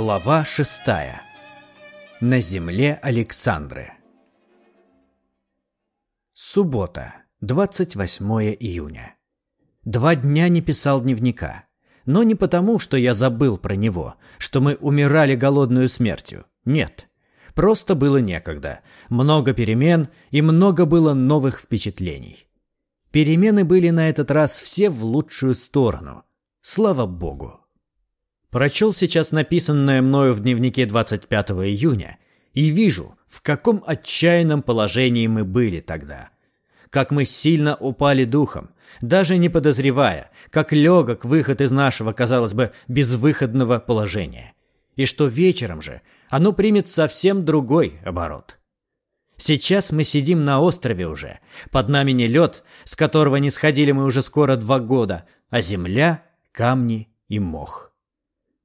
Глава шестая. На земле Александры. Суббота, 28 июня. Два дня не писал дневника. Но не потому, что я забыл про него, что мы умирали голодную смертью. Нет. Просто было некогда. Много перемен и много было новых впечатлений. Перемены были на этот раз все в лучшую сторону. Слава богу. Прочел сейчас написанное мною в дневнике 25 июня и вижу, в каком отчаянном положении мы были тогда. Как мы сильно упали духом, даже не подозревая, как легок выход из нашего, казалось бы, безвыходного положения. И что вечером же оно примет совсем другой оборот. Сейчас мы сидим на острове уже. Под нами не лед, с которого не сходили мы уже скоро два года, а земля, камни и мох.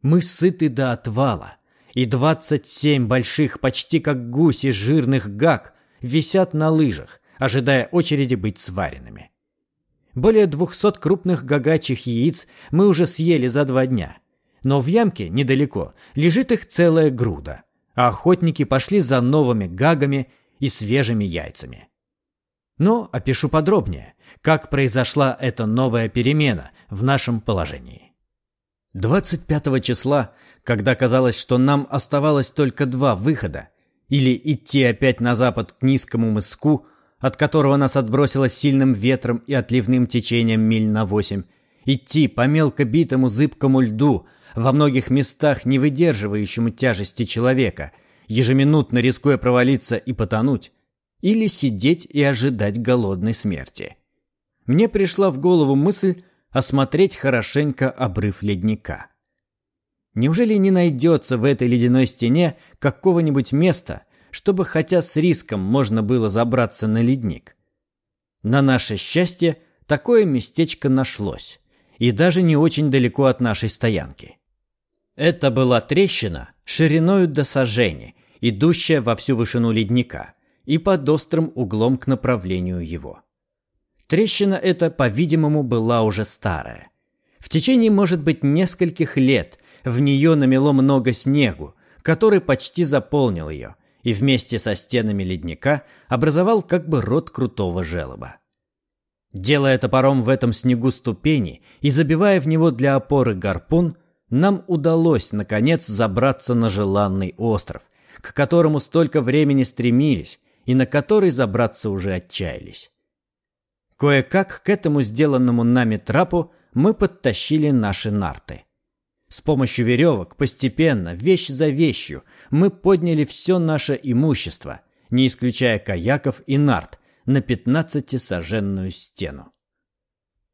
Мы сыты до отвала, и двадцать семь больших, почти как гуси, жирных гак висят на лыжах, ожидая очереди быть сваренными. Более двухсот крупных гагачьих яиц мы уже съели за два дня. Но в ямке, недалеко, лежит их целая груда, а охотники пошли за новыми гагами и свежими яйцами. Но опишу подробнее, как произошла эта новая перемена в нашем положении. 25 числа, когда казалось, что нам оставалось только два выхода, или идти опять на запад к низкому мыску, от которого нас отбросило сильным ветром и отливным течением миль на восемь, идти по мелко битому зыбкому льду, во многих местах не выдерживающему тяжести человека, ежеминутно рискуя провалиться и потонуть, или сидеть и ожидать голодной смерти. Мне пришла в голову мысль, осмотреть хорошенько обрыв ледника. Неужели не найдется в этой ледяной стене какого-нибудь места, чтобы хотя с риском можно было забраться на ледник? На наше счастье, такое местечко нашлось, и даже не очень далеко от нашей стоянки. Это была трещина шириною до сажени, идущая во всю вышину ледника и под острым углом к направлению его. Трещина эта, по-видимому, была уже старая. В течение, может быть, нескольких лет в нее намело много снегу, который почти заполнил ее, и вместе со стенами ледника образовал как бы рот крутого желоба. Делая топором в этом снегу ступени и забивая в него для опоры гарпун, нам удалось, наконец, забраться на желанный остров, к которому столько времени стремились и на который забраться уже отчаялись. Кое-как к этому сделанному нами трапу мы подтащили наши нарты. С помощью веревок постепенно, вещь за вещью, мы подняли все наше имущество, не исключая каяков и нарт, на пятнадцатисоженную стену.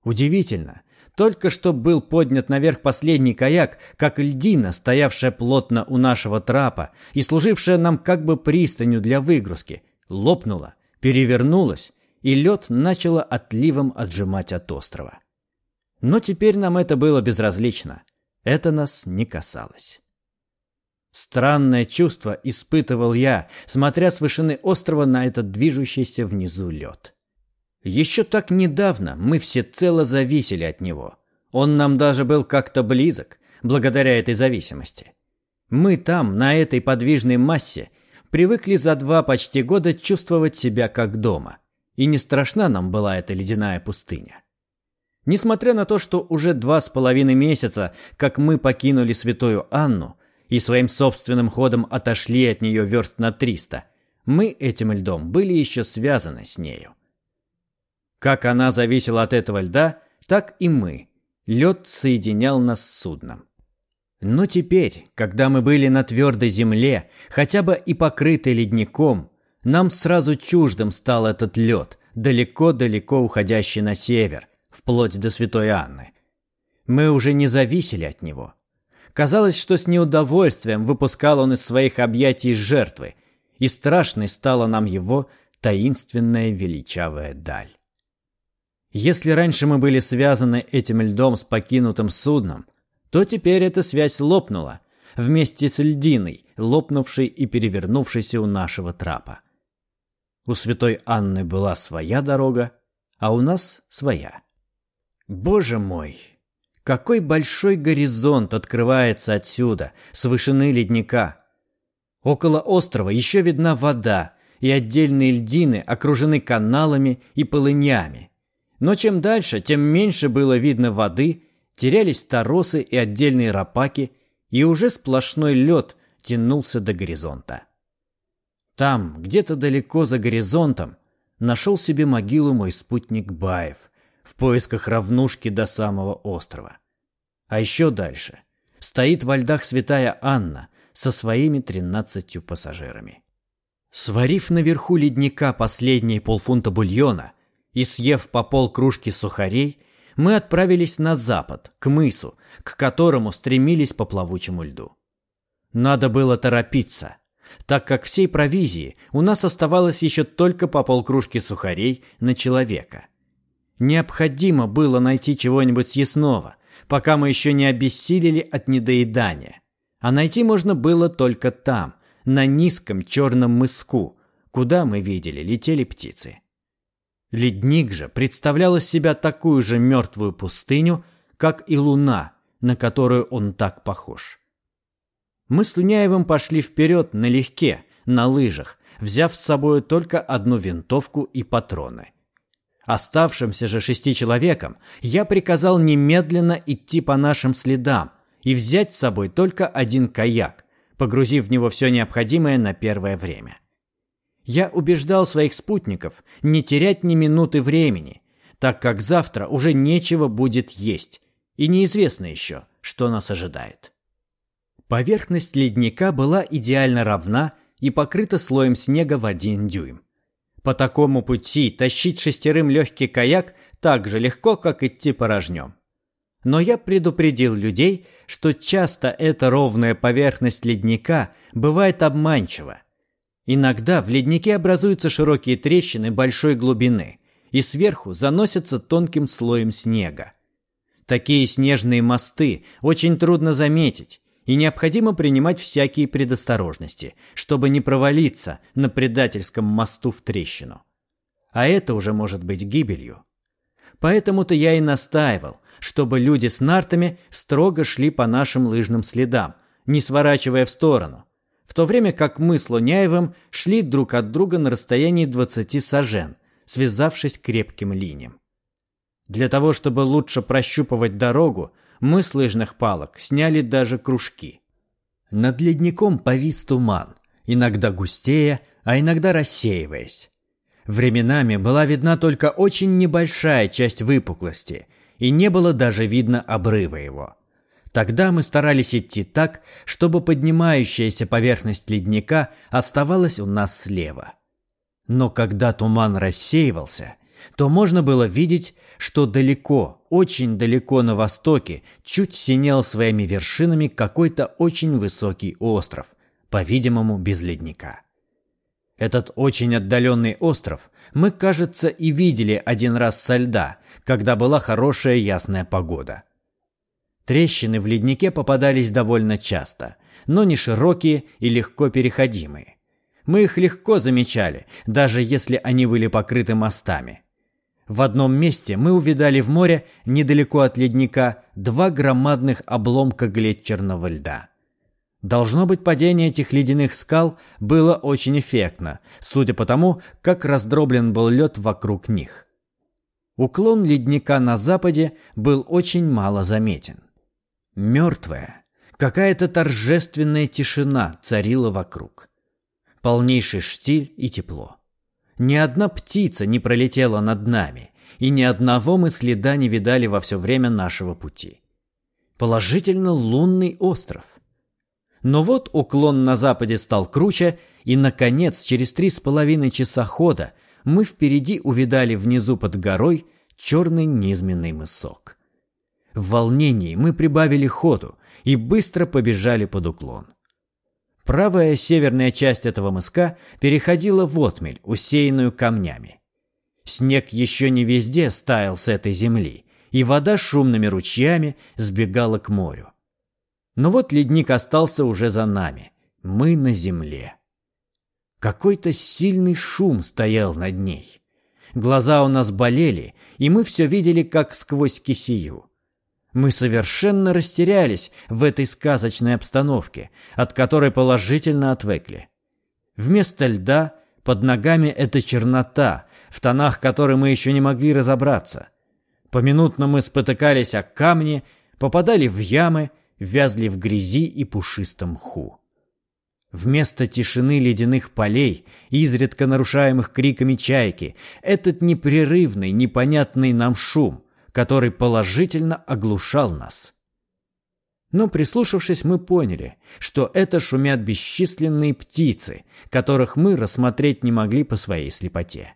Удивительно, только что был поднят наверх последний каяк, как льдина, стоявшая плотно у нашего трапа и служившая нам как бы пристанью для выгрузки, лопнула, перевернулась и лед начало отливом отжимать от острова. Но теперь нам это было безразлично. Это нас не касалось. Странное чувство испытывал я, смотря с вышины острова на этот движущийся внизу лед. Еще так недавно мы всецело зависели от него. Он нам даже был как-то близок, благодаря этой зависимости. Мы там, на этой подвижной массе, привыкли за два почти года чувствовать себя как дома – и не страшна нам была эта ледяная пустыня. Несмотря на то, что уже два с половиной месяца, как мы покинули святую Анну и своим собственным ходом отошли от нее верст на триста, мы этим льдом были еще связаны с нею. Как она зависела от этого льда, так и мы. Лед соединял нас с судном. Но теперь, когда мы были на твердой земле, хотя бы и покрытой ледником, нам сразу чуждым стал этот лед, далеко-далеко уходящий на север, вплоть до Святой Анны. Мы уже не зависели от него. Казалось, что с неудовольствием выпускал он из своих объятий жертвы, и страшной стала нам его таинственная величавая даль. Если раньше мы были связаны этим льдом с покинутым судном, то теперь эта связь лопнула вместе с льдиной, лопнувшей и перевернувшейся у нашего трапа. У святой Анны была своя дорога, а у нас своя. Боже мой! Какой большой горизонт открывается отсюда, с вышины ледника. Около острова еще видна вода, и отдельные льдины окружены каналами и полынями. Но чем дальше, тем меньше было видно воды, терялись торосы и отдельные рапаки, и уже сплошной лед тянулся до горизонта. Там, где-то далеко за горизонтом, нашел себе могилу мой спутник Баев в поисках равнушки до самого острова. А еще дальше стоит во льдах святая Анна со своими тринадцатью пассажирами. Сварив наверху ледника последние полфунта бульона и съев по полкружки сухарей, мы отправились на запад, к мысу, к которому стремились по плавучему льду. Надо было торопиться, так как всей провизии у нас оставалось еще только по полкружки сухарей на человека. Необходимо было найти чего-нибудь съестного, пока мы еще не обессилели от недоедания. А найти можно было только там, на низком черном мыску, куда, мы видели, летели птицы. Ледник же представлял из себя такую же мертвую пустыню, как и луна, на которую он так похож. Мы с Луняевым пошли вперед налегке, на лыжах, взяв с собой только одну винтовку и патроны. Оставшимся же шести человекам я приказал немедленно идти по нашим следам и взять с собой только один каяк, погрузив в него все необходимое на первое время. Я убеждал своих спутников не терять ни минуты времени, так как завтра уже нечего будет есть, и неизвестно еще, что нас ожидает. Поверхность ледника была идеально равна и покрыта слоем снега в один дюйм. По такому пути тащить шестерым легкий каяк так же легко, как идти порожнем. Но я предупредил людей, что часто эта ровная поверхность ледника бывает обманчива. Иногда в леднике образуются широкие трещины большой глубины, и сверху заносятся тонким слоем снега. Такие снежные мосты очень трудно заметить, и необходимо принимать всякие предосторожности, чтобы не провалиться на предательском мосту в трещину. А это уже может быть гибелью. Поэтому-то я и настаивал, чтобы люди с нартами строго шли по нашим лыжным следам, не сворачивая в сторону, в то время как мы с Луняевым шли друг от друга на расстоянии 20 сажен, связавшись крепким линиям. Для того, чтобы лучше прощупывать дорогу, мы с лыжных палок сняли даже кружки. Над ледником повис туман, иногда густее, а иногда рассеиваясь. Временами была видна только очень небольшая часть выпуклости, и не было даже видно обрыва его. Тогда мы старались идти так, чтобы поднимающаяся поверхность ледника оставалась у нас слева. Но когда туман рассеивался, то можно было видеть, что далеко, очень далеко на востоке чуть синел своими вершинами какой-то очень высокий остров, по-видимому, без ледника. Этот очень отдаленный остров мы, кажется, и видели один раз со льда, когда была хорошая ясная погода. Трещины в леднике попадались довольно часто, но не широкие и легко переходимые. Мы их легко замечали, даже если они были покрыты мостами. В одном месте мы увидали в море, недалеко от ледника, два громадных обломка глетчерного льда. Должно быть, падение этих ледяных скал было очень эффектно, судя по тому, как раздроблен был лед вокруг них. Уклон ледника на западе был очень мало заметен. Мертвая, какая-то торжественная тишина царила вокруг. Полнейший штиль и тепло. Ни одна птица не пролетела над нами, и ни одного мы следа не видали во все время нашего пути. Положительно лунный остров. Но вот уклон на западе стал круче, и, наконец, через три с половиной часа хода мы впереди увидали внизу под горой черный низменный мысок. В волнении мы прибавили ходу и быстро побежали под уклон. Правая северная часть этого мыска переходила в отмель, усеянную камнями. Снег еще не везде стаял с этой земли, и вода шумными ручьями сбегала к морю. Но вот ледник остался уже за нами. Мы на земле. Какой-то сильный шум стоял над ней. Глаза у нас болели, и мы все видели, как сквозь кисию. Мы совершенно растерялись в этой сказочной обстановке, от которой положительно отвыкли. Вместо льда под ногами эта чернота, в тонах которой мы еще не могли разобраться. Поминутно мы спотыкались о камни, попадали в ямы, вязли в грязи и пушистом мху. Вместо тишины ледяных полей, изредка нарушаемых криками чайки, этот непрерывный, непонятный нам шум, который положительно оглушал нас. Но прислушавшись, мы поняли, что это шумят бесчисленные птицы, которых мы рассмотреть не могли по своей слепоте.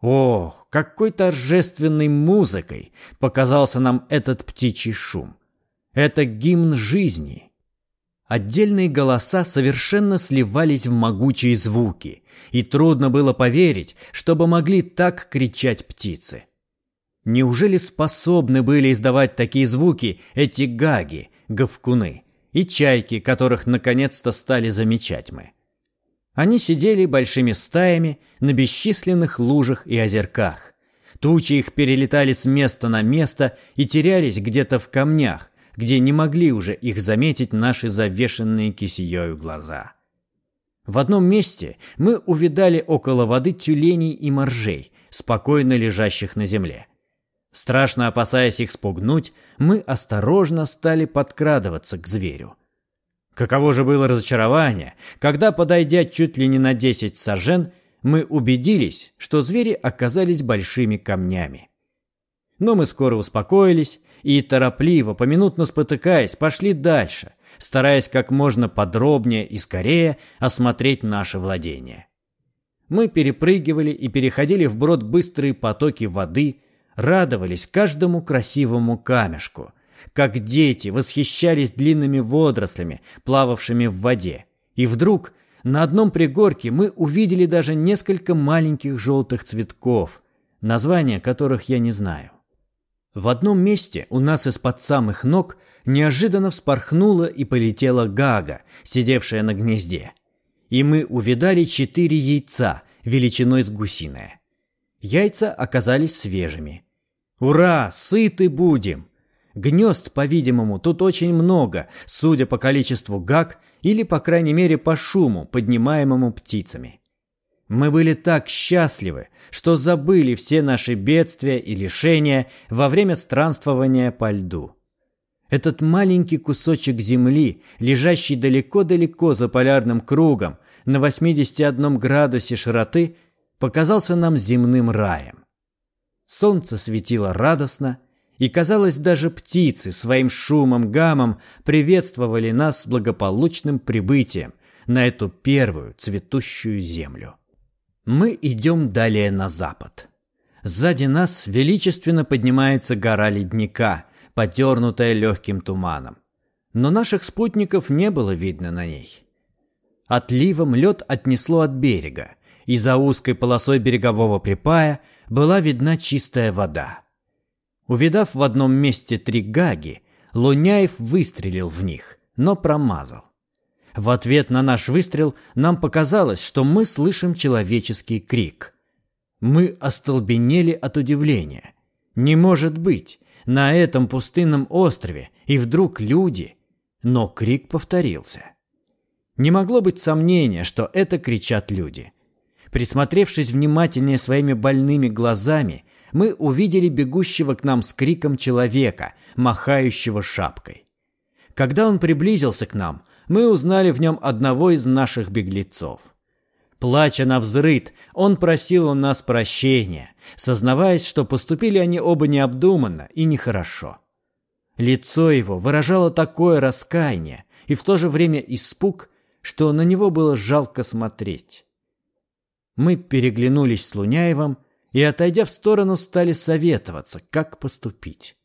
Ох, какой торжественной музыкой показался нам этот птичий шум. Это гимн жизни. Отдельные голоса совершенно сливались в могучие звуки, и трудно было поверить, чтобы могли так кричать птицы. Неужели способны были издавать такие звуки эти гаги, говкуны и чайки, которых наконец-то стали замечать мы? Они сидели большими стаями на бесчисленных лужах и озерках. Тучи их перелетали с места на место и терялись где-то в камнях, где не могли уже их заметить наши завешенные кисеёю глаза. В одном месте мы увидали около воды тюленей и моржей, спокойно лежащих на земле. Страшно опасаясь их спугнуть, мы осторожно стали подкрадываться к зверю. Каково же было разочарование, когда, подойдя чуть ли не на десять сажен, мы убедились, что звери оказались большими камнями. Но мы скоро успокоились и, торопливо, поминутно спотыкаясь, пошли дальше, стараясь как можно подробнее и скорее осмотреть наше владение. Мы перепрыгивали и переходили вброд быстрые потоки воды, радовались каждому красивому камешку, как дети восхищались длинными водорослями, плававшими в воде. И вдруг на одном пригорке мы увидели даже несколько маленьких желтых цветков, названия которых я не знаю. В одном месте у нас из-под самых ног неожиданно вспорхнула и полетела гага, сидевшая на гнезде. И мы увидали четыре яйца величиной с гусиное. Яйца оказались свежими. Ура, сыты будем! Гнезд, по-видимому, тут очень много, судя по количеству гаг или, по крайней мере, по шуму, поднимаемому птицами. Мы были так счастливы, что забыли все наши бедствия и лишения во время странствования по льду. Этот маленький кусочек земли, лежащий далеко-далеко за полярным кругом, на 81 градусе широты, показался нам земным раем. Солнце светило радостно, и, казалось, даже птицы своим шумом, гамом приветствовали нас с благополучным прибытием на эту первую цветущую землю. Мы идем далее на запад. Сзади нас величественно поднимается гора ледника, подернутая легким туманом. Но наших спутников не было видно на ней. Отливом лед отнесло от берега, и за узкой полосой берегового припая была видна чистая вода. Увидав в одном месте три гаги, Луняев выстрелил в них, но промазал. В ответ на наш выстрел нам показалось, что мы слышим человеческий крик. Мы остолбенели от удивления. Не может быть, на этом пустынном острове и вдруг люди. Но крик повторился. Не могло быть сомнения, что это кричат люди. Присмотревшись внимательнее своими больными глазами, мы увидели бегущего к нам с криком человека, махающего шапкой. Когда он приблизился к нам, мы узнали в нем одного из наших беглецов. Плача на взрыд, он просил у нас прощения, сознаваясь, что поступили они оба необдуманно и нехорошо. Лицо его выражало такое раскаяние и в то же время испуг, что на него было жалко смотреть. Мы переглянулись с Луняевым и, отойдя в сторону, стали советоваться, как поступить.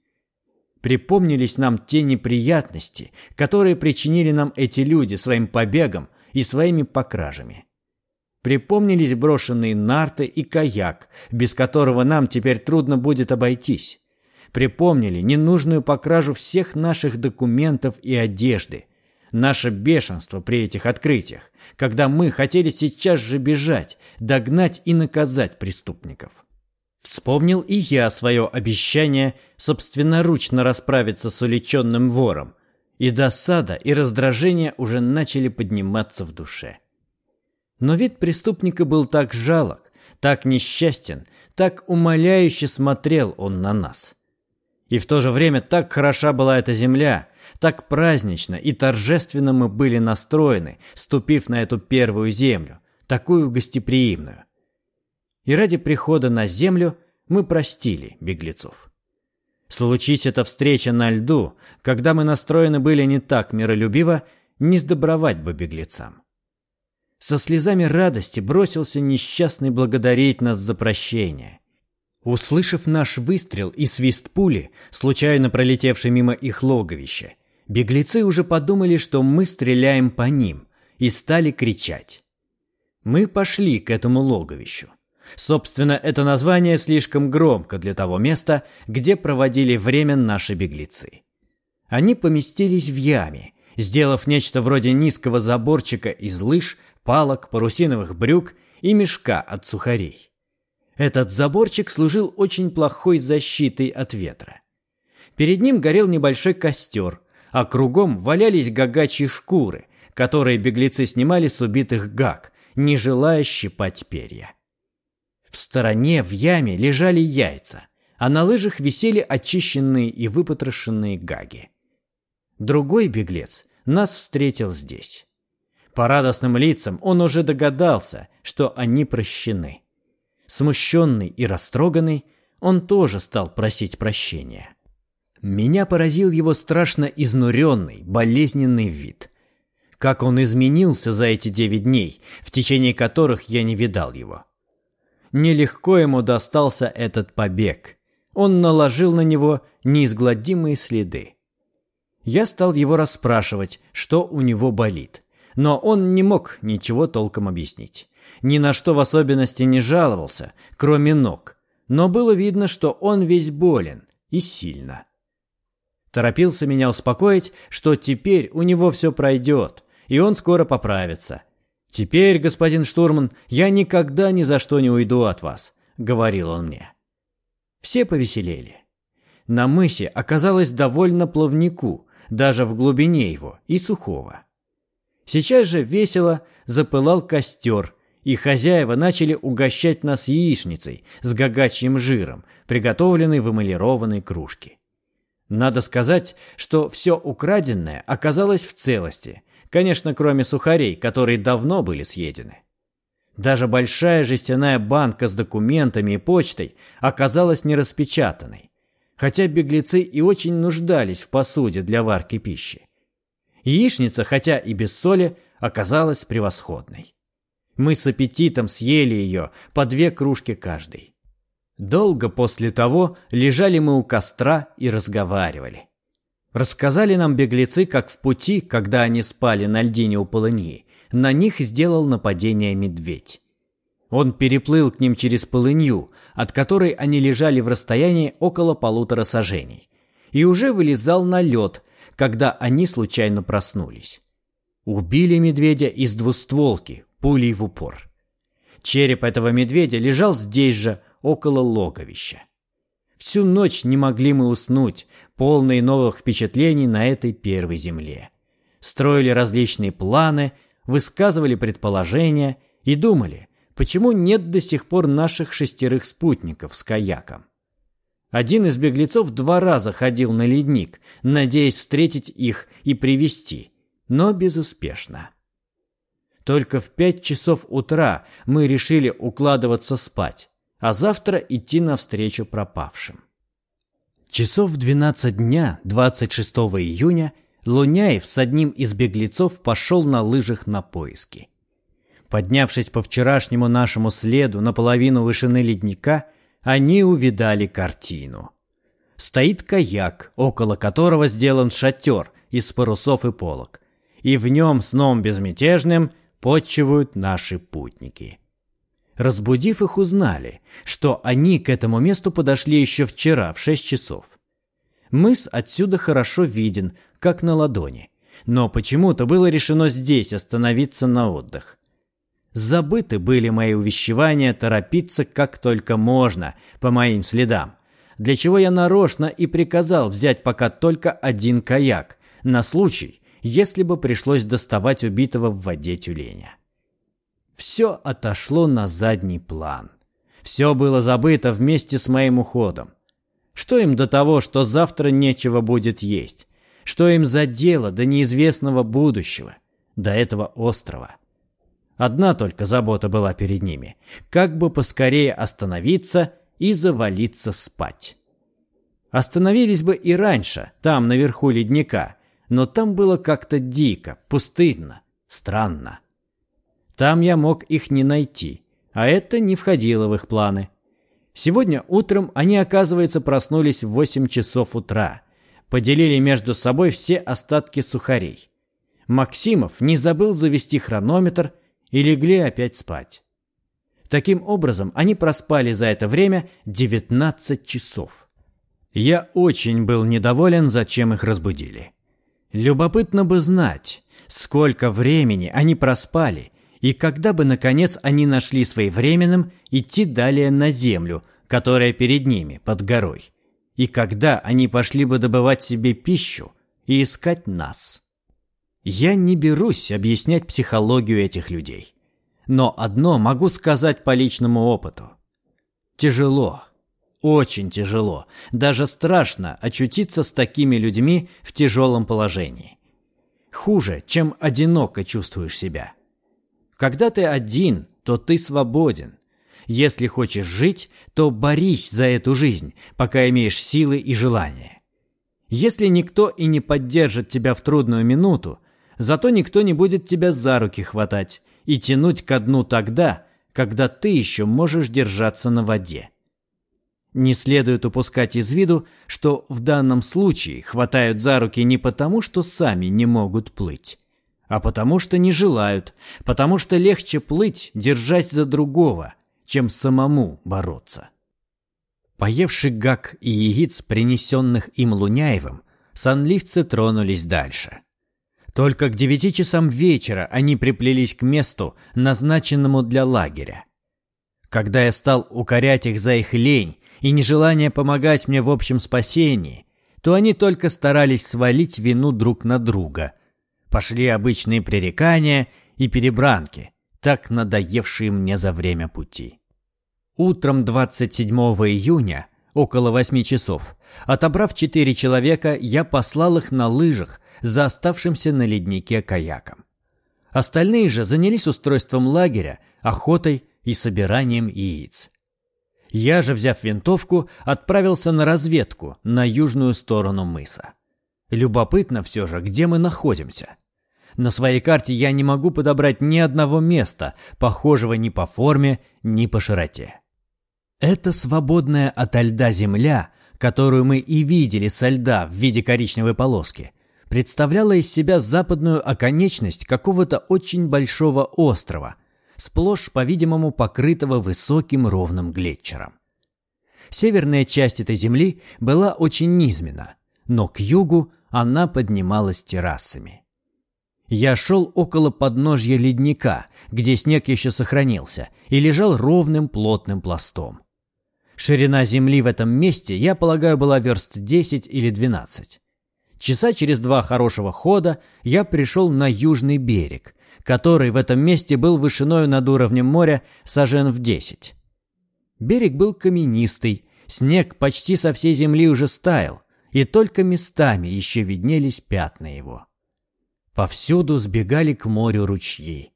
Припомнились нам те неприятности, которые причинили нам эти люди своим побегом и своими покражами. Припомнились брошенные нарты и каяк, без которого нам теперь трудно будет обойтись. Припомнили ненужную покражу всех наших документов и одежды, наше бешенство при этих открытиях, когда мы хотели сейчас же бежать, догнать и наказать преступников. Вспомнил и я свое обещание собственноручно расправиться с уличенным вором, и досада и раздражение уже начали подниматься в душе. Но вид преступника был так жалок, так несчастен, так умоляюще смотрел он на нас. И в то же время так хороша была эта земля, так празднично и торжественно мы были настроены, ступив на эту первую землю, такую гостеприимную. И ради прихода на землю мы простили беглецов. Случись эта встреча на льду, когда мы настроены были не так миролюбиво, не сдобровать бы беглецам. Со слезами радости бросился несчастный благодарить нас за прощение. Услышав наш выстрел и свист пули, случайно пролетевший мимо их логовища, беглецы уже подумали, что мы стреляем по ним, и стали кричать. Мы пошли к этому логовищу. Собственно, это название слишком громко для того места, где проводили время наши беглецы. Они поместились в яме, сделав нечто вроде низкого заборчика из лыж, палок, парусиновых брюк и мешка от сухарей. Этот заборчик служил очень плохой защитой от ветра. Перед ним горел небольшой костер, а кругом валялись гагачьи шкуры, которые беглецы снимали с убитых гаг, не желая щипать перья. В стороне в яме лежали яйца, а на лыжах висели очищенные и выпотрошенные гаги. Другой беглец нас встретил здесь. По радостным лицам он уже догадался, что они прощены. Смущенный и растроганный, он тоже стал просить прощения. Меня поразил его страшно изнуренный, болезненный вид. Как он изменился за эти девять дней, в течение которых я не видал его. Нелегко ему достался этот побег. Он наложил на него неизгладимые следы. Я стал его расспрашивать, что у него болит но он не мог ничего толком объяснить. Ни на что в особенности не жаловался, кроме ног, но было видно, что он весь болен и сильно. Торопился меня успокоить, что теперь у него все пройдет, и он скоро поправится. «Теперь, господин штурман, я никогда ни за что не уйду от вас», — говорил он мне. Все повеселели. На мысе оказалось довольно плавнику, даже в глубине его, и сухого. Сейчас же весело запылал костер, и хозяева начали угощать нас яичницей с гагачьим жиром, приготовленной в эмалированной кружке. Надо сказать, что все украденное оказалось в целости, конечно, кроме сухарей, которые давно были съедены. Даже большая жестяная банка с документами и почтой оказалась нераспечатанной, хотя беглецы и очень нуждались в посуде для варки пищи. Яичница, хотя и без соли, оказалась превосходной. Мы с аппетитом съели ее по две кружки каждый. Долго после того лежали мы у костра и разговаривали. Рассказали нам беглецы, как в пути, когда они спали на льдине у полыньи, на них сделал нападение медведь. Он переплыл к ним через полынью, от которой они лежали в расстоянии около полутора сажений, и уже вылезал на лед, когда они случайно проснулись. Убили медведя из двустволки, пулей в упор. Череп этого медведя лежал здесь же, около логовища. Всю ночь не могли мы уснуть, полные новых впечатлений на этой первой земле. Строили различные планы, высказывали предположения и думали, почему нет до сих пор наших шестерых спутников с каяком. Один из беглецов два раза ходил на ледник, надеясь встретить их и привести, но безуспешно. Только в пять часов утра мы решили укладываться спать, а завтра идти навстречу пропавшим. Часов в 12 дня 26 июня Луняев с одним из беглецов пошел на лыжах на поиски. Поднявшись по вчерашнему нашему следу наполовину вышины ледника, они увидали картину. Стоит каяк, около которого сделан шатер из парусов и полок, и в нем сном безмятежным подчивают наши путники. Разбудив их, узнали, что они к этому месту подошли еще вчера в шесть часов. Мыс отсюда хорошо виден, как на ладони, но почему-то было решено здесь остановиться на отдых. Забыты были мои увещевания торопиться как только можно по моим следам, для чего я нарочно и приказал взять пока только один каяк, на случай, если бы пришлось доставать убитого в воде тюленя. Все отошло на задний план. Все было забыто вместе с моим уходом. Что им до того, что завтра нечего будет есть? Что им за дело до неизвестного будущего, до этого острова? Одна только забота была перед ними – как бы поскорее остановиться и завалиться спать. Остановились бы и раньше, там, наверху ледника, но там было как-то дико, пустынно, странно. Там я мог их не найти, а это не входило в их планы. Сегодня утром они, оказывается, проснулись в 8 часов утра, поделили между собой все остатки сухарей. Максимов не забыл завести хронометр и легли опять спать. Таким образом, они проспали за это время 19 часов. Я очень был недоволен, зачем их разбудили. Любопытно бы знать, сколько времени они проспали и когда бы, наконец, они нашли своевременным идти далее на землю, которая перед ними, под горой, и когда они пошли бы добывать себе пищу и искать нас. Я не берусь объяснять психологию этих людей. Но одно могу сказать по личному опыту. Тяжело, очень тяжело, даже страшно очутиться с такими людьми в тяжелом положении. Хуже, чем одиноко чувствуешь себя. Когда ты один, то ты свободен. Если хочешь жить, то борись за эту жизнь, пока имеешь силы и желание. Если никто и не поддержит тебя в трудную минуту, зато никто не будет тебя за руки хватать и тянуть ко дну тогда, когда ты еще можешь держаться на воде. Не следует упускать из виду, что в данном случае хватают за руки не потому, что сами не могут плыть, а потому что не желают, потому что легче плыть, держась за другого, чем самому бороться. Поевши гак и яиц, принесенных им Луняевым, санливцы тронулись дальше. Только к девяти часам вечера они приплелись к месту, назначенному для лагеря. Когда я стал укорять их за их лень и нежелание помогать мне в общем спасении, то они только старались свалить вину друг на друга. Пошли обычные пререкания и перебранки, так надоевшие мне за время пути. Утром 27 июня, около восьми часов, отобрав четыре человека, я послал их на лыжах за оставшимся на леднике каяком. Остальные же занялись устройством лагеря, охотой и собиранием яиц. Я же, взяв винтовку, отправился на разведку на южную сторону мыса. Любопытно все же, где мы находимся. На своей карте я не могу подобрать ни одного места, похожего ни по форме, ни по широте. Это свободная ото льда земля, которую мы и видели со льда в виде коричневой полоски, представляла из себя западную оконечность какого-то очень большого острова, сплошь, по-видимому, покрытого высоким ровным глетчером. Северная часть этой земли была очень низменна, но к югу она поднималась террасами. Я шел около подножья ледника, где снег еще сохранился, и лежал ровным плотным пластом. Ширина земли в этом месте, я полагаю, была верст 10 или 12. Часа через два хорошего хода я пришел на южный берег, который в этом месте был вышиною над уровнем моря сажен в десять. Берег был каменистый, снег почти со всей земли уже стаял, и только местами еще виднелись пятна его. Повсюду сбегали к морю ручьи.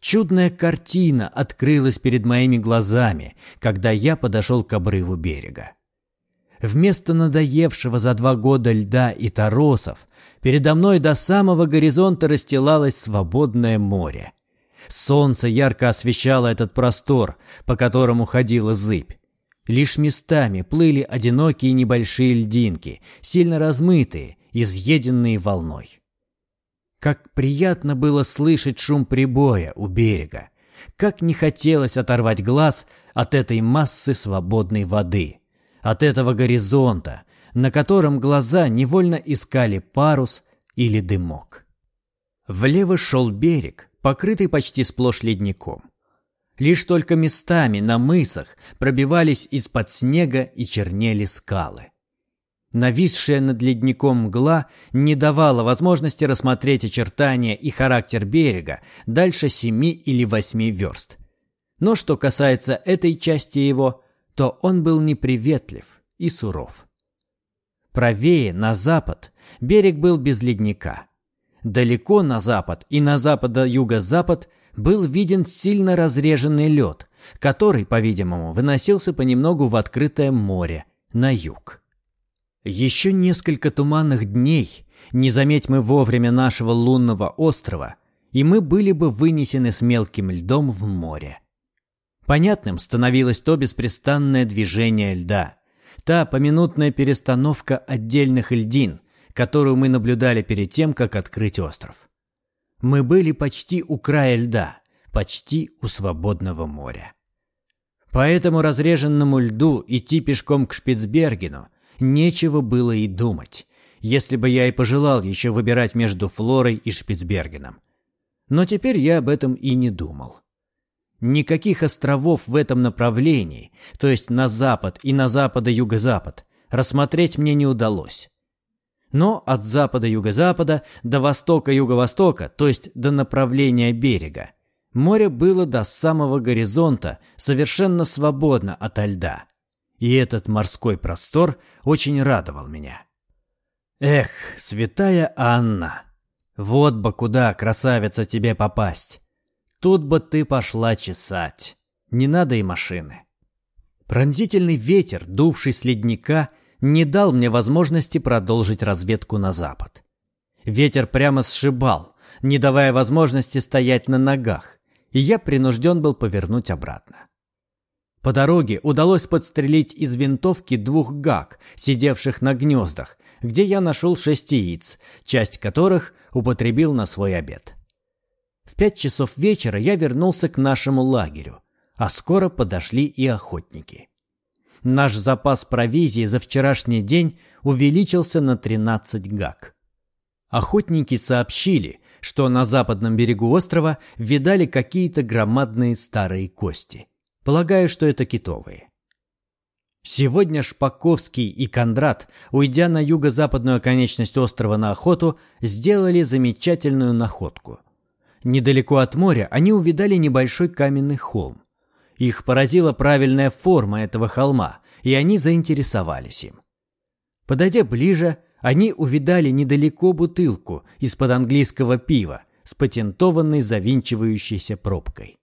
Чудная картина открылась перед моими глазами, когда я подошел к обрыву берега. Вместо надоевшего за два года льда и торосов, передо мной до самого горизонта расстилалось свободное море. Солнце ярко освещало этот простор, по которому ходила зыбь. Лишь местами плыли одинокие небольшие льдинки, сильно размытые, изъеденные волной. Как приятно было слышать шум прибоя у берега. Как не хотелось оторвать глаз от этой массы свободной воды от этого горизонта, на котором глаза невольно искали парус или дымок. Влево шел берег, покрытый почти сплошь ледником. Лишь только местами на мысах пробивались из-под снега и чернели скалы. Нависшая над ледником мгла не давала возможности рассмотреть очертания и характер берега дальше семи или восьми верст. Но что касается этой части его, то он был неприветлив и суров. Правее, на запад, берег был без ледника. Далеко на запад и на запада-юго-запад был виден сильно разреженный лед, который, по-видимому, выносился понемногу в открытое море, на юг. Еще несколько туманных дней, не заметь мы вовремя нашего лунного острова, и мы были бы вынесены с мелким льдом в море. Понятным становилось то беспрестанное движение льда, та поминутная перестановка отдельных льдин, которую мы наблюдали перед тем, как открыть остров. Мы были почти у края льда, почти у свободного моря. По этому разреженному льду идти пешком к Шпицбергену нечего было и думать, если бы я и пожелал еще выбирать между Флорой и Шпицбергеном. Но теперь я об этом и не думал. Никаких островов в этом направлении, то есть на запад и на запада-юго-запад, рассмотреть мне не удалось. Но от запада-юго-запада до востока-юго-востока, то есть до направления берега, море было до самого горизонта совершенно свободно ото льда. И этот морской простор очень радовал меня. Эх, святая Анна, вот бы куда, красавица, тебе попасть. Тут бы ты пошла чесать. Не надо и машины. Пронзительный ветер, дувший с ледника, не дал мне возможности продолжить разведку на запад. Ветер прямо сшибал, не давая возможности стоять на ногах, и я принужден был повернуть обратно. По дороге удалось подстрелить из винтовки двух гак, сидевших на гнездах, где я нашел шесть яиц, часть которых употребил на свой обед. Пять часов вечера я вернулся к нашему лагерю, а скоро подошли и охотники. Наш запас провизии за вчерашний день увеличился на 13 гак. Охотники сообщили, что на западном берегу острова видали какие-то громадные старые кости. Полагаю, что это китовые. Сегодня Шпаковский и Кондрат, уйдя на юго-западную оконечность острова на охоту, сделали замечательную находку. Недалеко от моря они увидали небольшой каменный холм. Их поразила правильная форма этого холма, и они заинтересовались им. Подойдя ближе, они увидали недалеко бутылку из-под английского пива с патентованной завинчивающейся пробкой.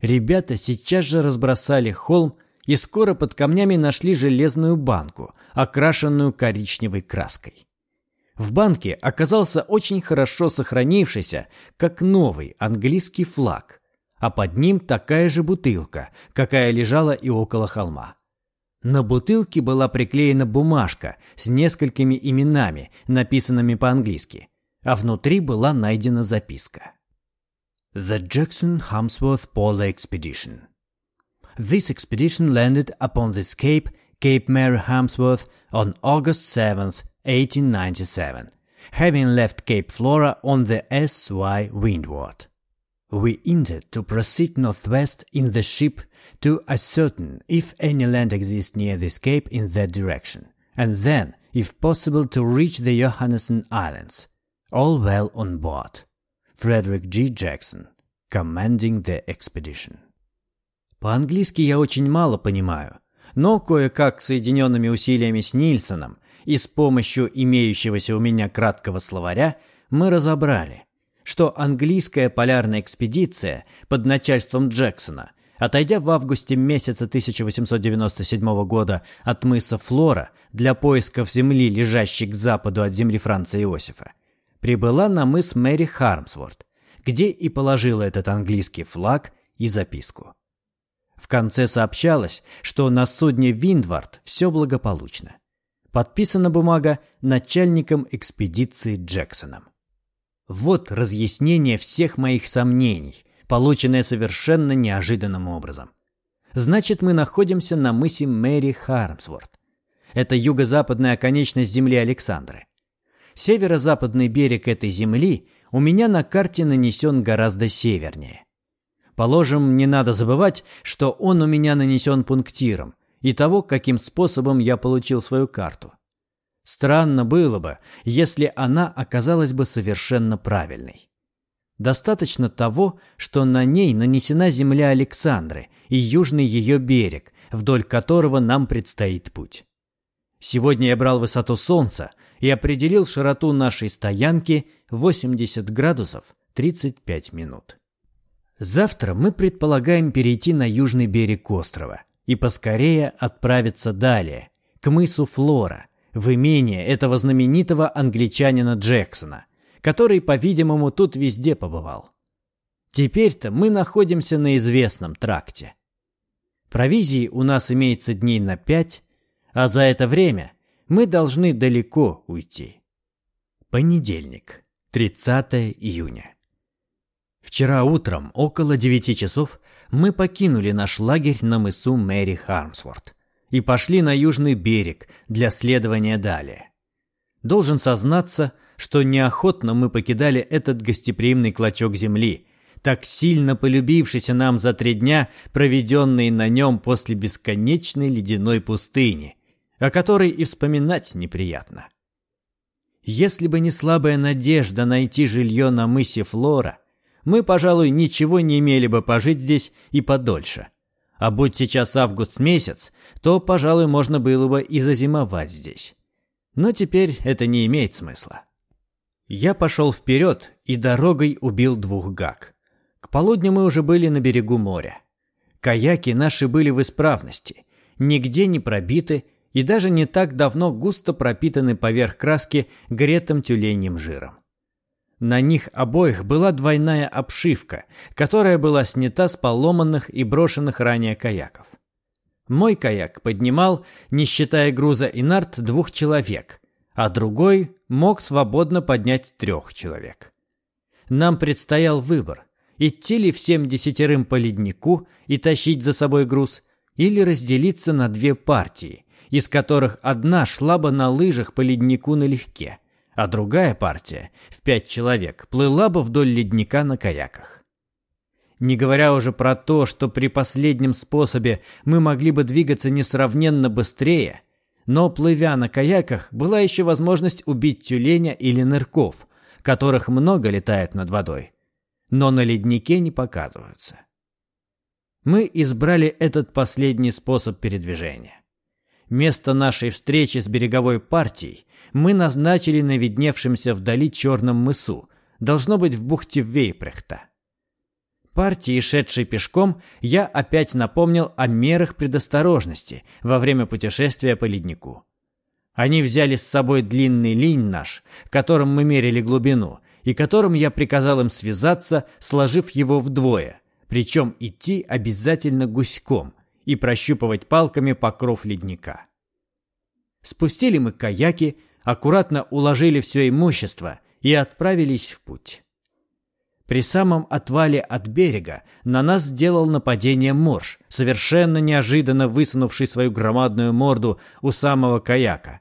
Ребята сейчас же разбросали холм и скоро под камнями нашли железную банку, окрашенную коричневой краской. В банке оказался очень хорошо сохранившийся, как новый, английский флаг, а под ним такая же бутылка, какая лежала и около холма. На бутылке была приклеена бумажка с несколькими именами, написанными по-английски, а внутри была найдена записка. The Jackson Harmsworth Polar Expedition This expedition landed upon this cape, Cape Mary Harmsworth, on August 7th, 1897, having left Cape Flora on the SY windward. We intend to proceed northwest in the ship to ascertain if any land exists near this cape in that direction, and then, if possible, to reach the Johannessen Islands. All well on board. Frederick G. Jackson, commanding the expedition. По-английски я очень мало понимаю, но кое-как соединенными усилиями с Нильсоном и с помощью имеющегося у меня краткого словаря мы разобрали, что английская полярная экспедиция под начальством Джексона, отойдя в августе месяца 1897 года от мыса Флора для поисков земли, лежащей к западу от земли Франца Иосифа, прибыла на мыс Мэри Хармсворт, где и положила этот английский флаг и записку. В конце сообщалось, что на судне «Виндвард» все благополучно. Подписана бумага начальником экспедиции Джексоном. Вот разъяснение всех моих сомнений, полученное совершенно неожиданным образом. Значит, мы находимся на мысе Мэри Хармсворт. Это юго-западная оконечность земли Александры. Северо-западный берег этой земли у меня на карте нанесен гораздо севернее. Положим, не надо забывать, что он у меня нанесен пунктиром и того, каким способом я получил свою карту. Странно было бы, если она оказалась бы совершенно правильной. Достаточно того, что на ней нанесена земля Александры и южный ее берег, вдоль которого нам предстоит путь. Сегодня я брал высоту Солнца и определил широту нашей стоянки 80 градусов 35 минут. Завтра мы предполагаем перейти на южный берег острова и поскорее отправиться далее, к мысу Флора, в имение этого знаменитого англичанина Джексона, который, по-видимому, тут везде побывал. Теперь-то мы находимся на известном тракте. Провизии у нас имеется дней на пять, а за это время мы должны далеко уйти. Понедельник, 30 июня. Вчера утром, около девяти часов, мы покинули наш лагерь на мысу Мэри Хармсворт и пошли на южный берег для следования далее. Должен сознаться, что неохотно мы покидали этот гостеприимный клочок земли, так сильно полюбившийся нам за три дня, проведенные на нем после бесконечной ледяной пустыни, о которой и вспоминать неприятно. Если бы не слабая надежда найти жилье на мысе Флора, мы, пожалуй, ничего не имели бы пожить здесь и подольше. А будь сейчас август месяц, то, пожалуй, можно было бы и зазимовать здесь. Но теперь это не имеет смысла. Я пошел вперед и дорогой убил двух гак. К полудню мы уже были на берегу моря. Каяки наши были в исправности, нигде не пробиты и даже не так давно густо пропитаны поверх краски гретым тюленем жиром. На них обоих была двойная обшивка, которая была снята с поломанных и брошенных ранее каяков. Мой каяк поднимал, не считая груза и нарт, двух человек, а другой мог свободно поднять трех человек. Нам предстоял выбор – идти ли всем десятерым по леднику и тащить за собой груз, или разделиться на две партии, из которых одна шла бы на лыжах по леднику налегке, а другая партия, в пять человек, плыла бы вдоль ледника на каяках. Не говоря уже про то, что при последнем способе мы могли бы двигаться несравненно быстрее, но плывя на каяках, была еще возможность убить тюленя или нырков, которых много летает над водой, но на леднике не показываются. Мы избрали этот последний способ передвижения. Место нашей встречи с береговой партией мы назначили на видневшемся вдали черном мысу, должно быть в бухте Вейпрехта. Партии, шедшей пешком, я опять напомнил о мерах предосторожности во время путешествия по леднику. Они взяли с собой длинный линь наш, которым мы мерили глубину, и которым я приказал им связаться, сложив его вдвое, причем идти обязательно гуськом, и прощупывать палками покров ледника. Спустили мы каяки, аккуратно уложили все имущество и отправились в путь. При самом отвале от берега на нас сделал нападение морж, совершенно неожиданно высунувший свою громадную морду у самого каяка.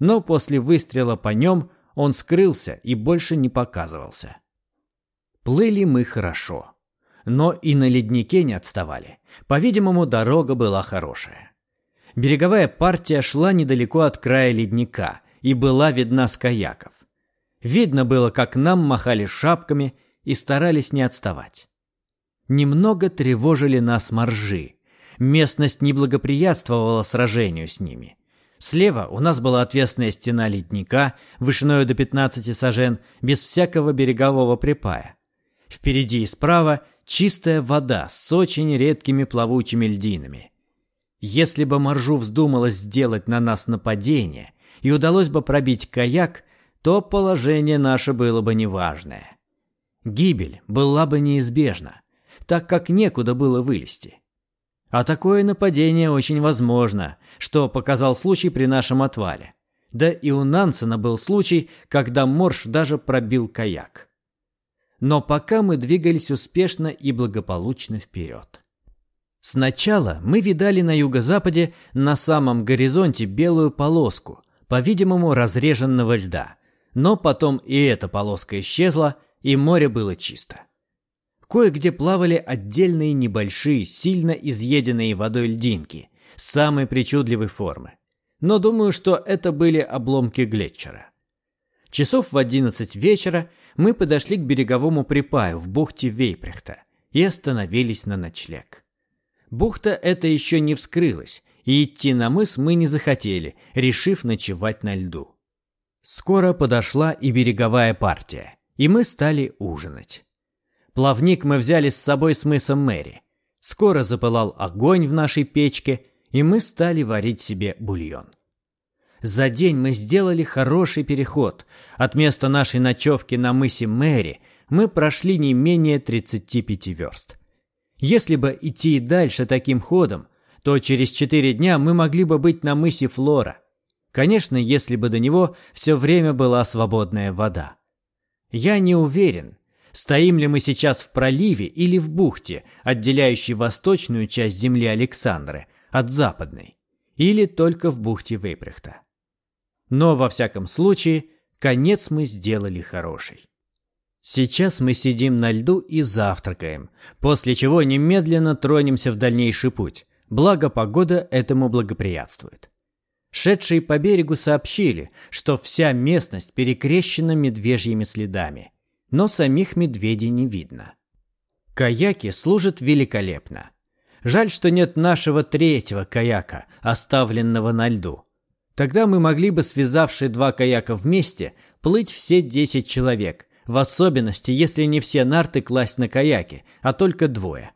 Но после выстрела по нем он скрылся и больше не показывался. Плыли мы хорошо но и на леднике не отставали. По-видимому, дорога была хорошая. Береговая партия шла недалеко от края ледника и была видна с каяков. Видно было, как нам махали шапками и старались не отставать. Немного тревожили нас моржи. Местность не благоприятствовала сражению с ними. Слева у нас была отвесная стена ледника, вышиною до 15 сажен, без всякого берегового припая. Впереди и справа чистая вода с очень редкими плавучими льдинами. Если бы Маржу вздумалось сделать на нас нападение и удалось бы пробить каяк, то положение наше было бы неважное. Гибель была бы неизбежна, так как некуда было вылезти. А такое нападение очень возможно, что показал случай при нашем отвале. Да и у Нансена был случай, когда Морж даже пробил каяк но пока мы двигались успешно и благополучно вперед. Сначала мы видали на юго-западе на самом горизонте белую полоску, по-видимому, разреженного льда, Но потом и эта полоска исчезла, и море было чисто. Кое-где плавали отдельные небольшие, сильно изъеденные водой льдинки, самой причудливой формы. Но думаю, что это были обломки Глетчера. Часов в одиннадцать вечера мы подошли к береговому припаю в бухте Вейпрехта и остановились на ночлег. Бухта эта еще не вскрылась, и идти на мыс мы не захотели, решив ночевать на льду. Скоро подошла и береговая партия, и мы стали ужинать. Плавник мы взяли с собой с мысом Мэри. Скоро запылал огонь в нашей печке, и мы стали варить себе бульон. За день мы сделали хороший переход. От места нашей ночевки на мысе Мэри мы прошли не менее 35 верст. Если бы идти дальше таким ходом, то через четыре дня мы могли бы быть на мысе Флора – Конечно, если бы до него все время была свободная вода. Я не уверен, стоим ли мы сейчас в проливе или в бухте, отделяющей восточную часть земли Александры от западной, или только в бухте Вейпрехта. Но, во всяком случае, конец мы сделали хороший. Сейчас мы сидим на льду и завтракаем, после чего немедленно тронемся в дальнейший путь, благо погода этому благоприятствует. Шедшие по берегу сообщили, что вся местность перекрещена медвежьими следами, но самих медведей не видно. Каяки служат великолепно. Жаль, что нет нашего третьего каяка, оставленного на льду. Тогда мы могли бы, связавшие два каяка вместе, плыть все десять человек, в особенности, если не все нарты класть на каяки, а только двое.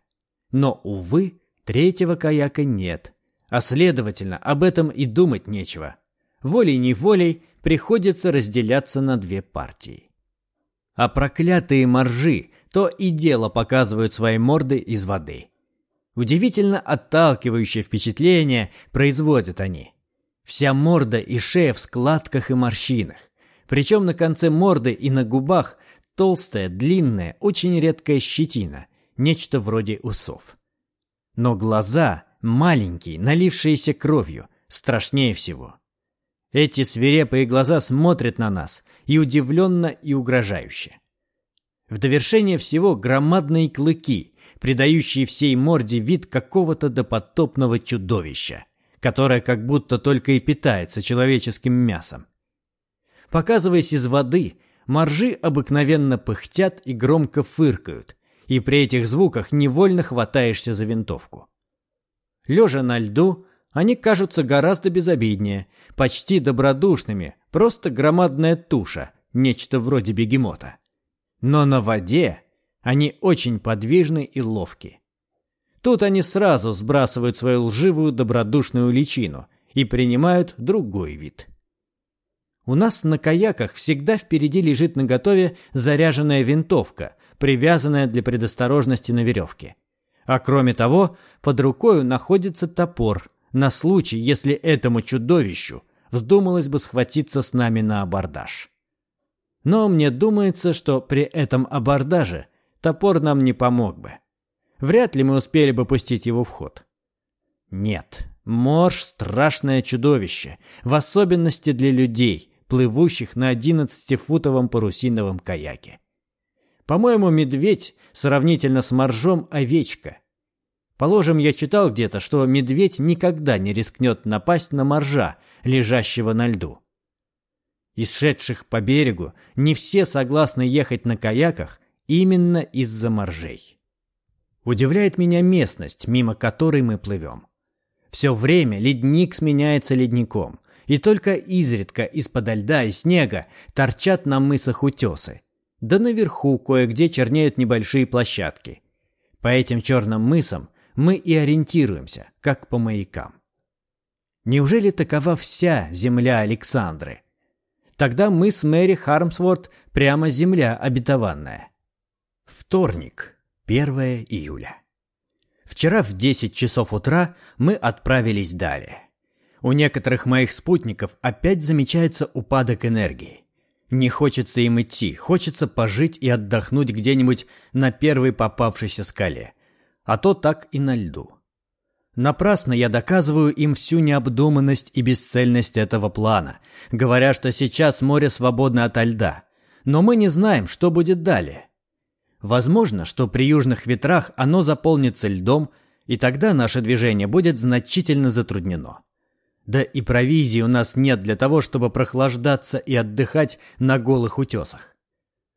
Но, увы, третьего каяка нет, а следовательно, об этом и думать нечего. Волей-неволей приходится разделяться на две партии. А проклятые моржи то и дело показывают свои морды из воды. Удивительно отталкивающее впечатление производят они. Вся морда и шея в складках и морщинах. Причем на конце морды и на губах толстая, длинная, очень редкая щетина, нечто вроде усов. Но глаза маленький, налившийся кровью, страшнее всего. Эти свирепые глаза смотрят на нас и удивленно, и угрожающе. В довершение всего громадные клыки, придающие всей морде вид какого-то допотопного чудовища, которое как будто только и питается человеческим мясом. Показываясь из воды, моржи обыкновенно пыхтят и громко фыркают, и при этих звуках невольно хватаешься за винтовку. Лежа на льду, они кажутся гораздо безобиднее, почти добродушными, просто громадная туша, нечто вроде бегемота. Но на воде они очень подвижны и ловки. Тут они сразу сбрасывают свою лживую добродушную личину и принимают другой вид. У нас на каяках всегда впереди лежит наготове заряженная винтовка, привязанная для предосторожности на веревке. А кроме того, под рукой находится топор, на случай, если этому чудовищу вздумалось бы схватиться с нами на абордаж. Но мне думается, что при этом абордаже топор нам не помог бы. Вряд ли мы успели бы пустить его в ход. Нет, морж – страшное чудовище, в особенности для людей, плывущих на одиннадцатифутовом парусиновом каяке. По-моему, медведь сравнительно с моржом овечка. Положим, я читал где-то, что медведь никогда не рискнет напасть на моржа, лежащего на льду. Из шедших по берегу не все согласны ехать на каяках именно из-за моржей. Удивляет меня местность, мимо которой мы плывем. Все время ледник сменяется ледником, и только изредка из-под льда и снега торчат на мысах утесы, да наверху кое-где чернеют небольшие площадки. По этим черным мысам мы и ориентируемся, как по маякам. Неужели такова вся земля Александры? Тогда мы с Мэри Хармсворт прямо земля обетованная. Вторник, 1 июля. Вчера в 10 часов утра мы отправились далее. У некоторых моих спутников опять замечается упадок энергии. Не хочется им идти, хочется пожить и отдохнуть где-нибудь на первой попавшейся скале, а то так и на льду. Напрасно я доказываю им всю необдуманность и бесцельность этого плана, говоря, что сейчас море свободно ото льда. Но мы не знаем, что будет далее. Возможно, что при южных ветрах оно заполнится льдом, и тогда наше движение будет значительно затруднено. Да и провизии у нас нет для того, чтобы прохлаждаться и отдыхать на голых утесах.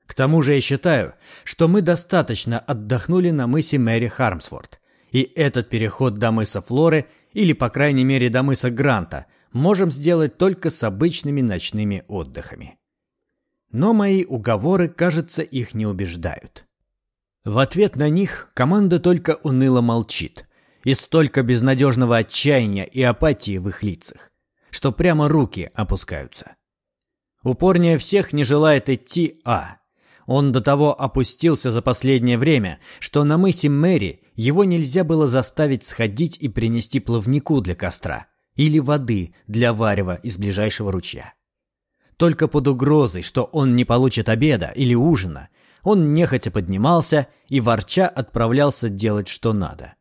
К тому же я считаю, что мы достаточно отдохнули на мысе Мэри Хармсворт – и этот переход до мыса Флоры, или, по крайней мере, до мыса Гранта, можем сделать только с обычными ночными отдыхами. Но мои уговоры, кажется, их не убеждают. В ответ на них команда только уныло молчит, и столько безнадежного отчаяния и апатии в их лицах, что прямо руки опускаются. Упорнее всех не желает идти А. Он до того опустился за последнее время, что на мысе Мэри его нельзя было заставить сходить и принести плавнику для костра или воды для варева из ближайшего ручья. Только под угрозой, что он не получит обеда или ужина, он нехотя поднимался и ворча отправлялся делать что надо.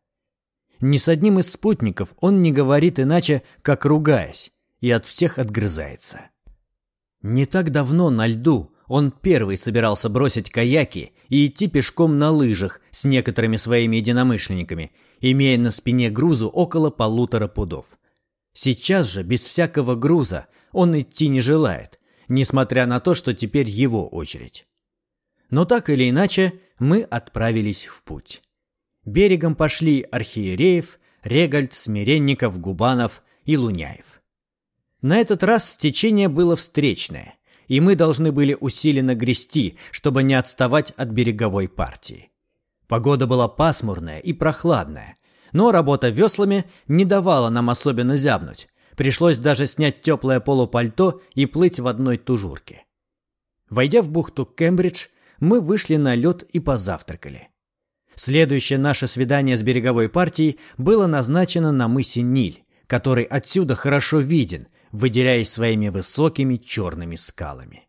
Ни с одним из спутников он не говорит иначе, как ругаясь, и от всех отгрызается. Не так давно на льду он первый собирался бросить каяки и идти пешком на лыжах с некоторыми своими единомышленниками, имея на спине грузу около полутора пудов. Сейчас же, без всякого груза, он идти не желает, несмотря на то, что теперь его очередь. Но так или иначе, мы отправились в путь. Берегом пошли архиереев, Регальд, Смиренников, Губанов и Луняев. На этот раз течение было встречное – и мы должны были усиленно грести, чтобы не отставать от береговой партии. Погода была пасмурная и прохладная, но работа веслами не давала нам особенно зябнуть. Пришлось даже снять теплое полупальто и плыть в одной тужурке. Войдя в бухту Кембридж, мы вышли на лед и позавтракали. Следующее наше свидание с береговой партией было назначено на мысе Ниль, который отсюда хорошо виден, выделяясь своими высокими черными скалами.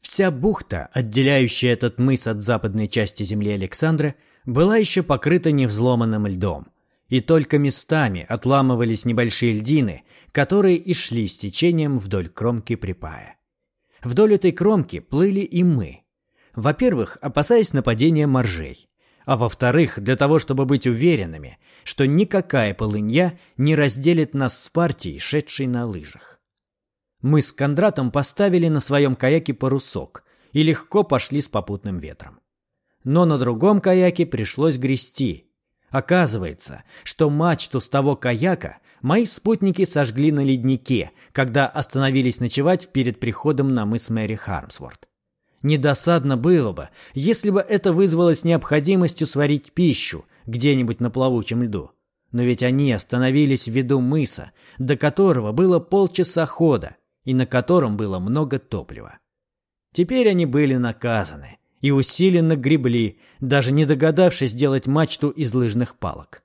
Вся бухта, отделяющая этот мыс от западной части земли Александра, была еще покрыта невзломанным льдом, и только местами отламывались небольшие льдины, которые и шли с течением вдоль кромки припая. Вдоль этой кромки плыли и мы. Во-первых, опасаясь нападения моржей, а во-вторых, для того, чтобы быть уверенными, что никакая полынья не разделит нас с партией, шедшей на лыжах. Мы с Кондратом поставили на своем каяке парусок и легко пошли с попутным ветром. Но на другом каяке пришлось грести. Оказывается, что мачту с того каяка мои спутники сожгли на леднике, когда остановились ночевать перед приходом на мыс Мэри Хармсворт. Недосадно было бы, если бы это вызвалось необходимостью сварить пищу где-нибудь на плавучем льду. Но ведь они остановились в мыса, до которого было полчаса хода и на котором было много топлива. Теперь они были наказаны и усиленно гребли, даже не догадавшись сделать мачту из лыжных палок.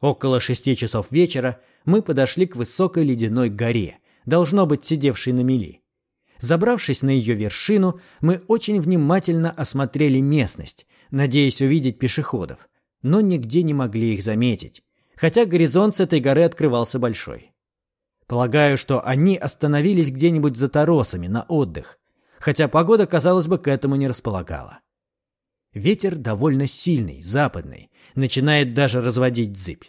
Около шести часов вечера мы подошли к высокой ледяной горе, должно быть сидевшей на мели. Забравшись на ее вершину, мы очень внимательно осмотрели местность, надеясь увидеть пешеходов, но нигде не могли их заметить, хотя горизонт с этой горы открывался большой. Полагаю, что они остановились где-нибудь за торосами на отдых, хотя погода, казалось бы, к этому не располагала. Ветер довольно сильный, западный, начинает даже разводить зыбь.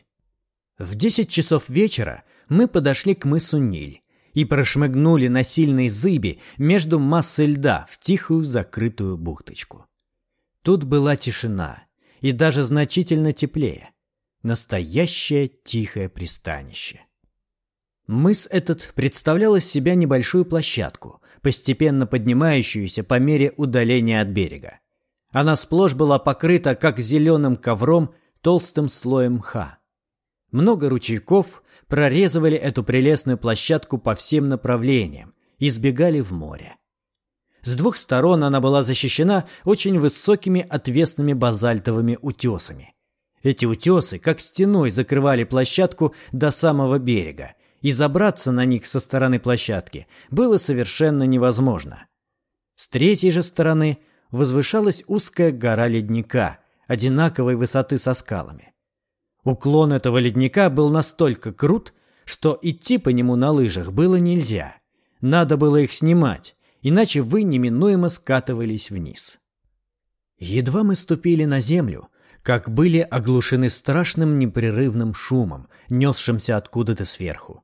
В десять часов вечера мы подошли к мысу Ниль, и прошмыгнули на сильной зыби между массой льда в тихую закрытую бухточку. Тут была тишина и даже значительно теплее. Настоящее тихое пристанище. Мыс этот представлял из себя небольшую площадку, постепенно поднимающуюся по мере удаления от берега. Она сплошь была покрыта, как зеленым ковром, толстым слоем мха. Много ручейков прорезывали эту прелестную площадку по всем направлениям и сбегали в море. С двух сторон она была защищена очень высокими отвесными базальтовыми утесами. Эти утесы как стеной закрывали площадку до самого берега, и забраться на них со стороны площадки было совершенно невозможно. С третьей же стороны возвышалась узкая гора ледника, одинаковой высоты со скалами. Уклон этого ледника был настолько крут, что идти по нему на лыжах было нельзя. Надо было их снимать, иначе вы неминуемо скатывались вниз. Едва мы ступили на землю, как были оглушены страшным непрерывным шумом, несшимся откуда-то сверху.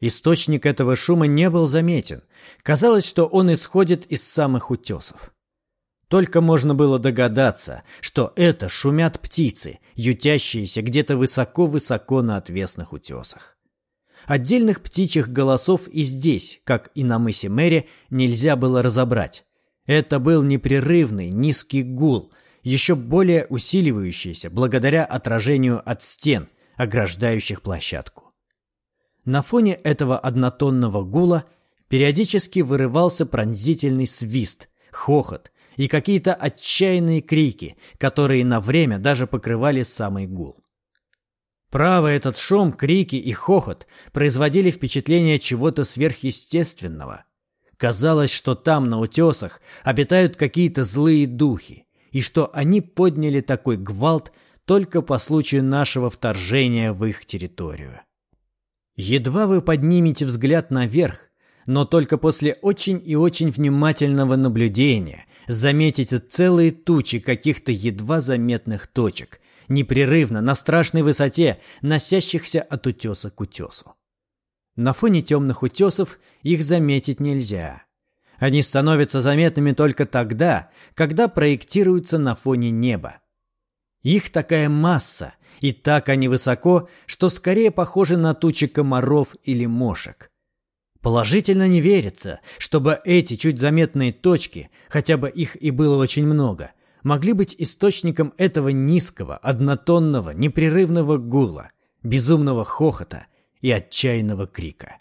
Источник этого шума не был заметен. Казалось, что он исходит из самых утесов. Только можно было догадаться, что это шумят птицы, ютящиеся где-то высоко-высоко на отвесных утесах. Отдельных птичьих голосов и здесь, как и на мысе Мэри, нельзя было разобрать. Это был непрерывный низкий гул, еще более усиливающийся благодаря отражению от стен, ограждающих площадку. На фоне этого однотонного гула периодически вырывался пронзительный свист, хохот и какие-то отчаянные крики, которые на время даже покрывали самый гул. Право, этот шум, крики и хохот производили впечатление чего-то сверхъестественного. Казалось, что там, на утесах, обитают какие-то злые духи, и что они подняли такой гвалт только по случаю нашего вторжения в их территорию. Едва вы поднимете взгляд наверх, но только после очень и очень внимательного наблюдения заметите целые тучи каких-то едва заметных точек, непрерывно на страшной высоте, носящихся от утеса к утесу. На фоне темных утесов их заметить нельзя. Они становятся заметными только тогда, когда проектируются на фоне неба. Их такая масса, и так они высоко, что скорее похожи на тучи комаров или мошек. Положительно не верится, чтобы эти чуть заметные точки, хотя бы их и было очень много, могли быть источником этого низкого, однотонного, непрерывного гула, безумного хохота и отчаянного крика.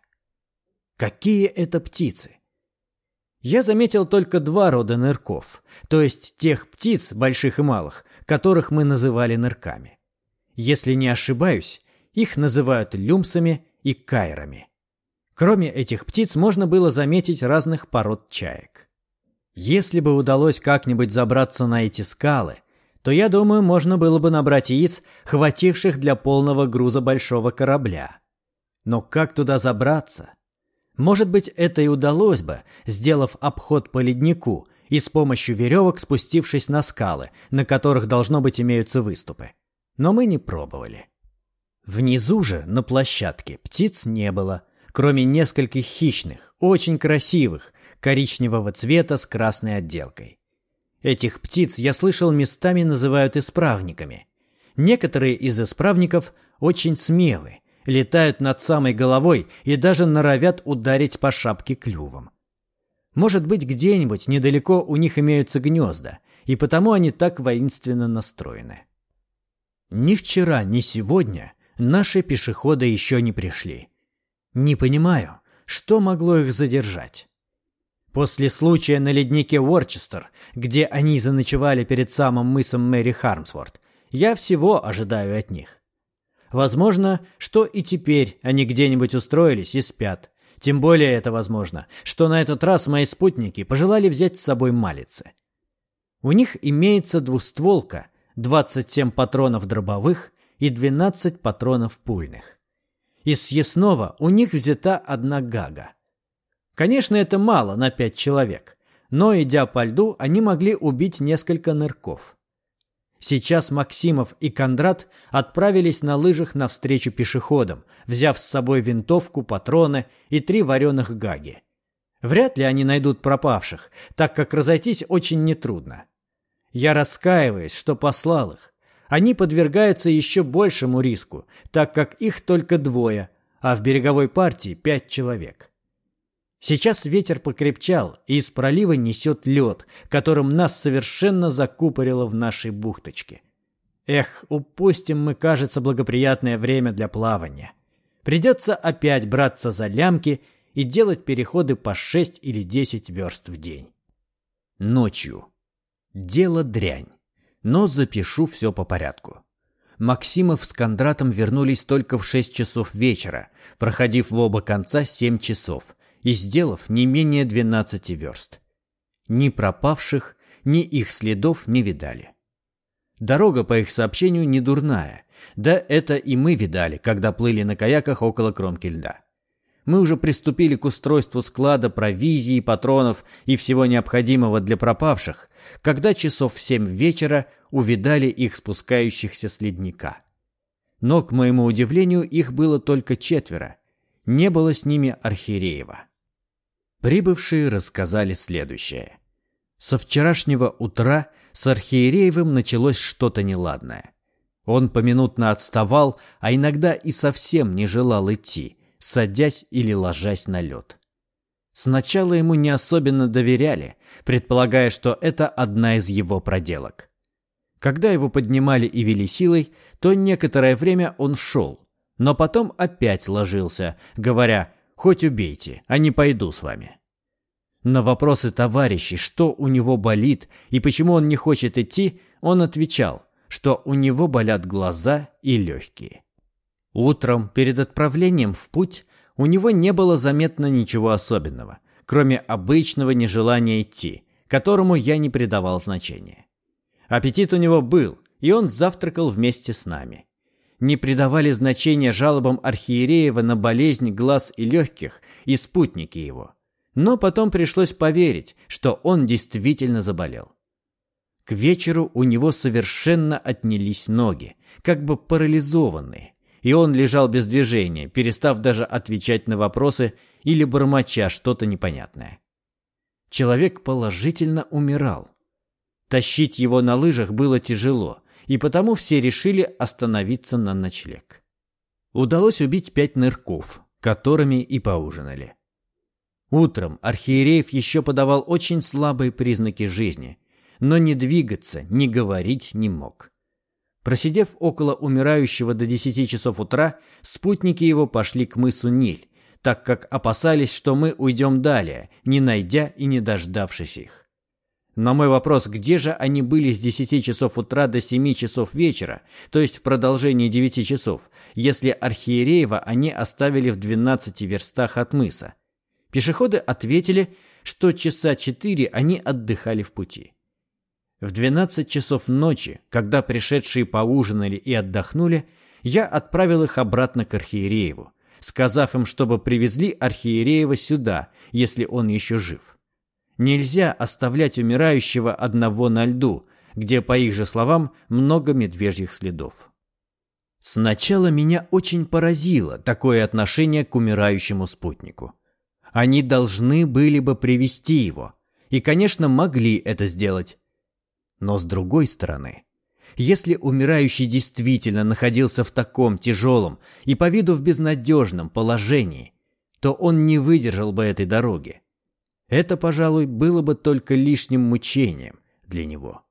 Какие это птицы? Я заметил только два рода нырков, то есть тех птиц, больших и малых, которых мы называли нырками. Если не ошибаюсь, их называют люмсами и кайрами. Кроме этих птиц можно было заметить разных пород чаек. Если бы удалось как-нибудь забраться на эти скалы, то, я думаю, можно было бы набрать яиц, хвативших для полного груза большого корабля. Но как туда забраться? Может быть, это и удалось бы, сделав обход по леднику и с помощью веревок спустившись на скалы, на которых, должно быть, имеются выступы но мы не пробовали. Внизу же, на площадке, птиц не было, кроме нескольких хищных, очень красивых, коричневого цвета с красной отделкой. Этих птиц, я слышал, местами называют исправниками. Некоторые из исправников очень смелы, летают над самой головой и даже норовят ударить по шапке клювом. Может быть, где-нибудь недалеко у них имеются гнезда, и потому они так воинственно настроены. Ни вчера, ни сегодня наши пешеходы еще не пришли. Не понимаю, что могло их задержать. После случая на леднике Уорчестер, где они заночевали перед самым мысом Мэри Хармсворт, я всего ожидаю от них. Возможно, что и теперь они где-нибудь устроились и спят. Тем более это возможно, что на этот раз мои спутники пожелали взять с собой малицы. У них имеется двустволка – 27 патронов дробовых и 12 патронов пульных. Из съестного у них взята одна гага. Конечно, это мало на пять человек, но, идя по льду, они могли убить несколько нырков. Сейчас Максимов и Кондрат отправились на лыжах навстречу пешеходам, взяв с собой винтовку, патроны и три вареных гаги. Вряд ли они найдут пропавших, так как разойтись очень нетрудно. Я раскаиваюсь, что послал их. Они подвергаются еще большему риску, так как их только двое, а в береговой партии пять человек. Сейчас ветер покрепчал, и из пролива несет лед, которым нас совершенно закупорило в нашей бухточке. Эх, упустим мы, кажется, благоприятное время для плавания. Придется опять браться за лямки и делать переходы по шесть или десять верст в день. Ночью. Дело дрянь. Но запишу все по порядку. Максимов с Кондратом вернулись только в шесть часов вечера, проходив в оба конца семь часов и сделав не менее двенадцати верст. Ни пропавших, ни их следов не видали. Дорога, по их сообщению, не дурная. Да это и мы видали, когда плыли на каяках около кромки льда. Мы уже приступили к устройству склада провизии, патронов и всего необходимого для пропавших, когда часов в семь вечера увидали их спускающихся с ледника. Но, к моему удивлению, их было только четверо. Не было с ними Архиереева. Прибывшие рассказали следующее. Со вчерашнего утра с Архиереевым началось что-то неладное. Он поминутно отставал, а иногда и совсем не желал идти, садясь или ложась на лед. Сначала ему не особенно доверяли, предполагая, что это одна из его проделок. Когда его поднимали и вели силой, то некоторое время он шел, но потом опять ложился, говоря «хоть убейте, а не пойду с вами». На вопросы товарищей, что у него болит и почему он не хочет идти, он отвечал, что у него болят глаза и легкие. Утром, перед отправлением в путь, у него не было заметно ничего особенного, кроме обычного нежелания идти, которому я не придавал значения. Аппетит у него был, и он завтракал вместе с нами. Не придавали значения жалобам Архиереева на болезнь глаз и легких и спутники его. Но потом пришлось поверить, что он действительно заболел. К вечеру у него совершенно отнялись ноги, как бы парализованные, и он лежал без движения, перестав даже отвечать на вопросы или бормоча что-то непонятное. Человек положительно умирал. Тащить его на лыжах было тяжело, и потому все решили остановиться на ночлег. Удалось убить пять нырков, которыми и поужинали. Утром архиереев еще подавал очень слабые признаки жизни, но ни двигаться, ни говорить не мог. Просидев около умирающего до десяти часов утра, спутники его пошли к мысу Ниль, так как опасались, что мы уйдем далее, не найдя и не дождавшись их. На мой вопрос, где же они были с 10 часов утра до 7 часов вечера, то есть в продолжении 9 часов, если Архиереева они оставили в 12 верстах от мыса? Пешеходы ответили, что часа 4 они отдыхали в пути. В 12 часов ночи, когда пришедшие поужинали и отдохнули, я отправил их обратно к Архиерееву, сказав им, чтобы привезли Архиереева сюда, если он еще жив. Нельзя оставлять умирающего одного на льду, где, по их же словам, много медвежьих следов. Сначала меня очень поразило такое отношение к умирающему спутнику. Они должны были бы привести его, и, конечно, могли это сделать. Но с другой стороны, если умирающий действительно находился в таком тяжелом и по виду в безнадежном положении, то он не выдержал бы этой дороги. Это, пожалуй, было бы только лишним мучением для него.